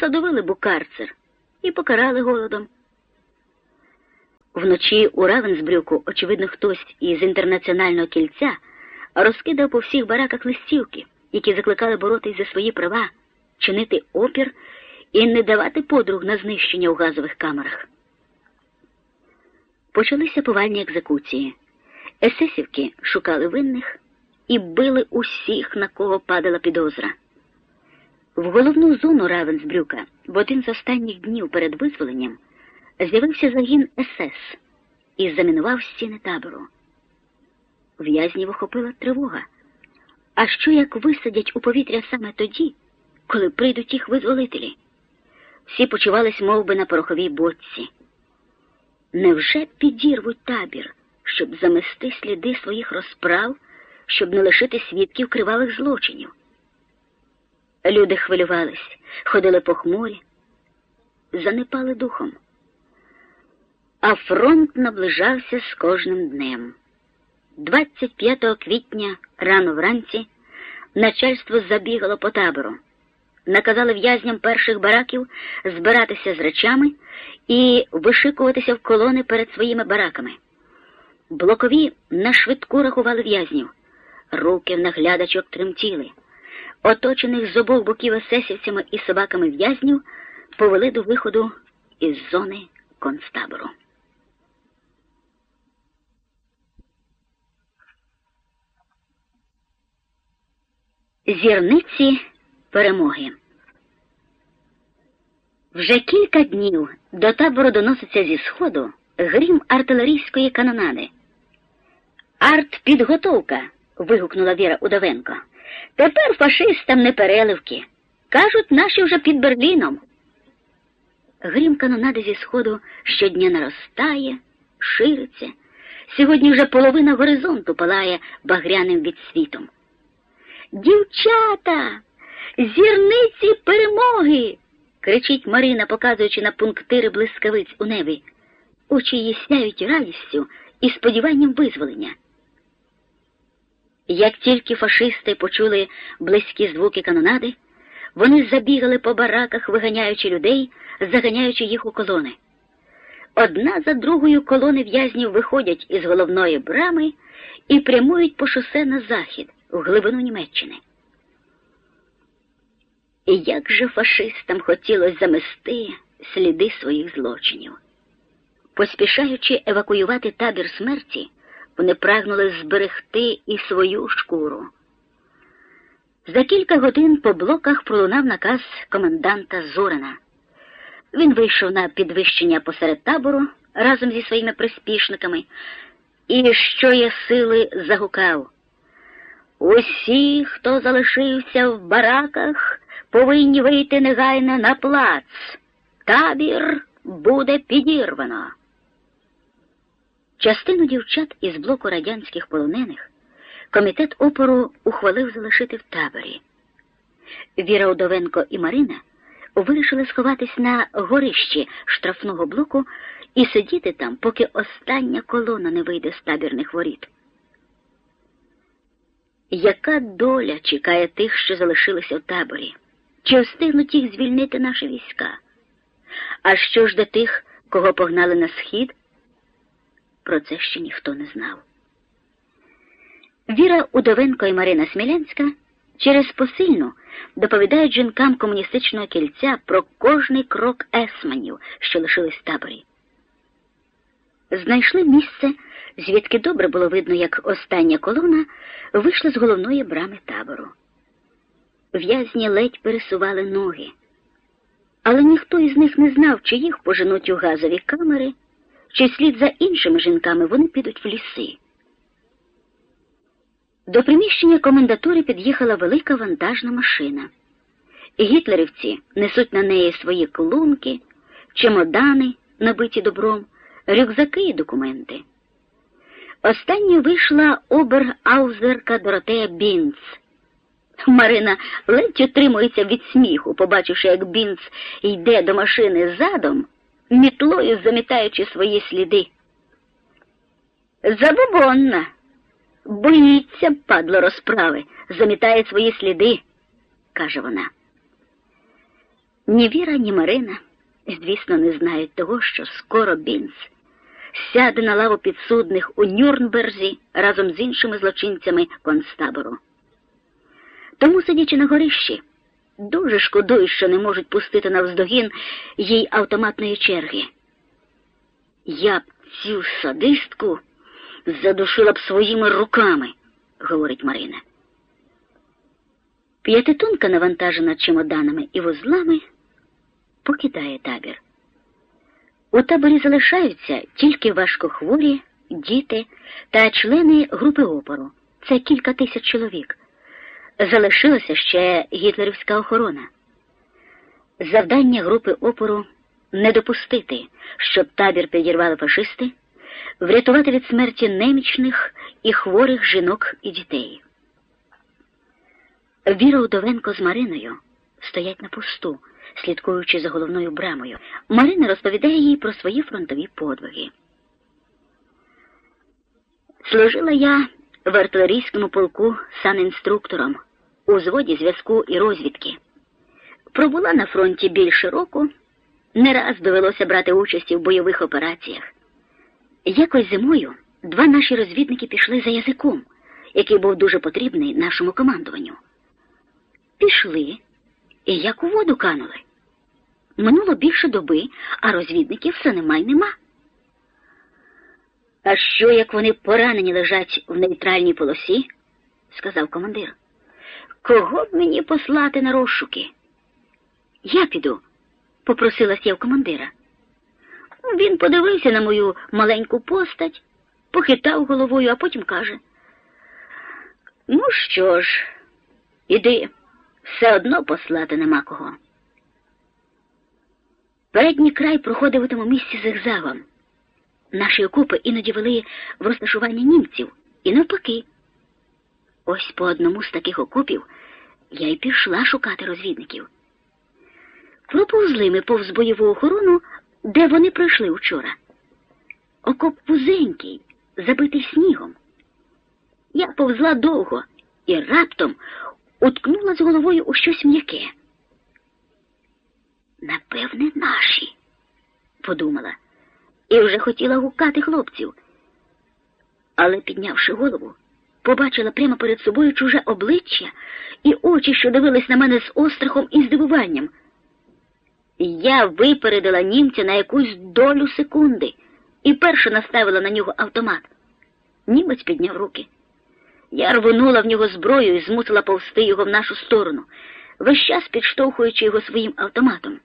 посадовили б у карцер і покарали голодом. Вночі у Равенсбрюку, очевидно, хтось із інтернаціонального кільця розкидав по всіх бараках листівки, які закликали боротись за свої права, чинити опір і не давати подруг на знищення у газових камерах. Почалися повальні екзекуції. Есесівки шукали винних і били усіх, на кого падала підозра. В головну зону Равенсбрюка в один з останніх днів перед визволенням з'явився загін СС і замінував стіни табору. В'язнів охопила тривога. А що як висадять у повітря саме тоді, коли прийдуть їх визволителі? Всі почувались мов би, на пороховій боці. Невже підірвуть табір, щоб замести сліди своїх розправ, щоб не лишити свідків кривавих злочинів? Люди хвилювались, ходили похмурі, занепали духом. А фронт наближався з кожним днем. 25 квітня рано вранці начальство забігало по табору, наказали в'язням перших бараків збиратися з речами і вишикуватися в колони перед своїми бараками. Блокові на швидку рахували в'язнів, руки в наглядачок тремтіли. Оточених з обох боків есесівцями і собаками в'язнів повели до виходу із зони концтабору. Зірниці перемоги. Вже кілька днів до табору доноситься зі сходу грім артилерійської канонади. Артпідготовка. вигукнула Віра Удовенко. Тепер фашистам не переливки. Кажуть, наші вже під Берліном. Грім канонади зі сходу щодня наростає, шириться. Сьогодні вже половина горизонту палає багряним відсвітом. Дівчата, зірниці перемоги. кричить Марина, показуючи на пунктири блискавиць у небі. Очі її сяють радістю і сподіванням визволення. Як тільки фашисти почули близькі звуки канонади, вони забігали по бараках, виганяючи людей, заганяючи їх у колони. Одна за другою колони в'язнів виходять із головної брами і прямують по шосе на захід, в глибину Німеччини. І як же фашистам хотілося замести сліди своїх злочинів? Поспішаючи евакуювати табір смерті, вони прагнули зберегти і свою шкуру. За кілька годин по блоках пролунав наказ коменданта Зорина. Він вийшов на підвищення посеред табору разом зі своїми приспішниками і, що є сили, загукав. Усі, хто залишився в бараках, повинні вийти негайно на плац. Табір буде підірвано. Частину дівчат із блоку радянських полонених комітет опору ухвалив залишити в таборі. Віра Удовенко і Марина вирішили сховатись на горищі штрафного блоку і сидіти там, поки остання колона не вийде з табірних воріт. Яка доля чекає тих, що залишилися в таборі? Чи встигнуть їх звільнити наші війська? А що ж до тих, кого погнали на схід? Про це ще ніхто не знав. Віра Удовенко і Марина Смілянська через посильну доповідають жінкам комуністичного кільця про кожний крок есманів, що лишились в таборі. Знайшли місце, звідки добре було видно, як остання колона вийшла з головної брами табору. В'язні ледь пересували ноги, але ніхто із них не знав, чи їх поженуть у газові камери чи слід за іншими жінками вони підуть в ліси. До приміщення комендатури під'їхала велика вантажна машина. Гітлерівці несуть на неї свої клунки, чемодани, набиті добром, рюкзаки і документи. Останньою вийшла обер-аузерка Доротея Бінц. Марина ледь утримується від сміху, побачивши, як Бінц йде до машини задом мітлою замітаючи свої сліди. Забобонна, боїться, падло розправи, замітає свої сліди, каже вона. Ні Віра, ні Марина, звісно, не знають того, що скоро Бінц сяде на лаву підсудних у Нюрнберзі разом з іншими злочинцями концтабору. Тому, сидячи на горищі, дуже шкодую, що не можуть пустити навздогін їй автоматної черги. Я б цю садистку задушила б своїми руками, говорить Марина. П'ятитонка, навантажена чемоданами і вузлами, покидає табір. У таборі залишаються тільки важкохворі, діти та члени групи опору. Це кілька тисяч чоловік. Залишилася ще гітлерівська охорона. Завдання групи опору не допустити, щоб табір підірвали фашисти, врятувати від смерті немічних і хворих жінок і дітей. Віра Удовенко з Мариною стоять на посту, слідкуючи за головною брамою. Марина розповідає їй про свої фронтові подвиги. Служила я в артилерійському полку санінструктором у зводі зв'язку і розвідки. Пробула на фронті більше року, не раз довелося брати участь у бойових операціях. Якось зимою два наші розвідники пішли за язиком, який був дуже потрібний нашому командуванню. Пішли і як у воду канули. Минуло більше доби, а розвідників все нема й нема. А що, як вони поранені лежать в нейтральній полосі? сказав командир. Кого б мені послати на розшуки? Я піду, попросилась я в командира. Він подивився на мою маленьку постать, похитав головою, а потім каже: Ну що ж, іди, все одно послати нема кого. Передній край проходив у тому місці зигзагом. Наші окопи іноді вели в розташування німців і навпаки. Ось по одному з таких окопів я й пішла шукати розвідників. Проповзли ми повз бойову охорону, де вони пройшли вчора. Окоп вузенький, забитий снігом. Я повзла довго і раптом уткнула з головою у щось м'яке. Напевне, наші, подумала, і вже хотіла гукати хлопців. Але, піднявши голову, побачила прямо перед собою чуже обличчя і очі, що дивились на мене з острахом і здивуванням. Я випередила німця на якусь долю секунди і перша наставила на нього автомат. Німець підняв руки. Я рвонула в нього зброю і змусила повсти його в нашу сторону, весь час підштовхуючи його своїм автоматом.